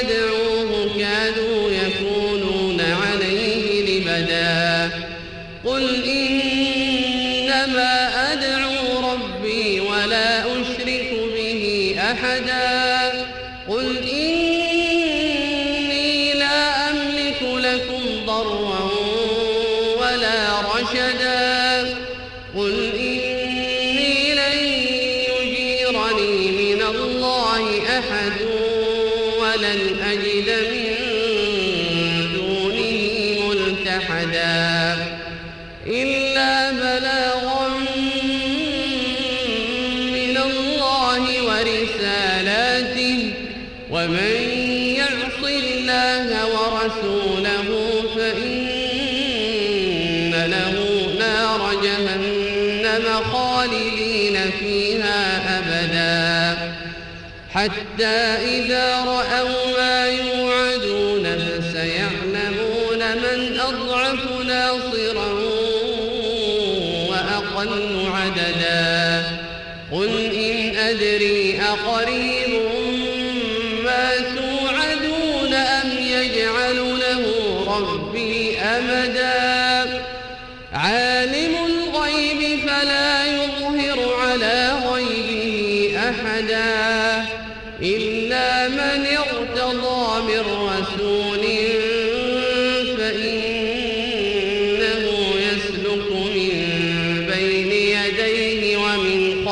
يدعوه كادوا يكونون عليه لبدا. قل إنما أدعو ربي ولا أشرك به أحدا. قل إني ملتحدا إلا بلاغا من الله ورسالاته. ومن يعص الله ورسوله فإن له نار جهنم خالدين فيها أبدا. حتى إذا رأوا ما يوعدون فسيعلمون من أضعف ناصرا وأقل عددا. قل إن أدري أقريب ما توعدون أم يجعل له ربي أمدا. عالم الغيب فلا يظهر على غيبه أحدا. إلا من ارتضى من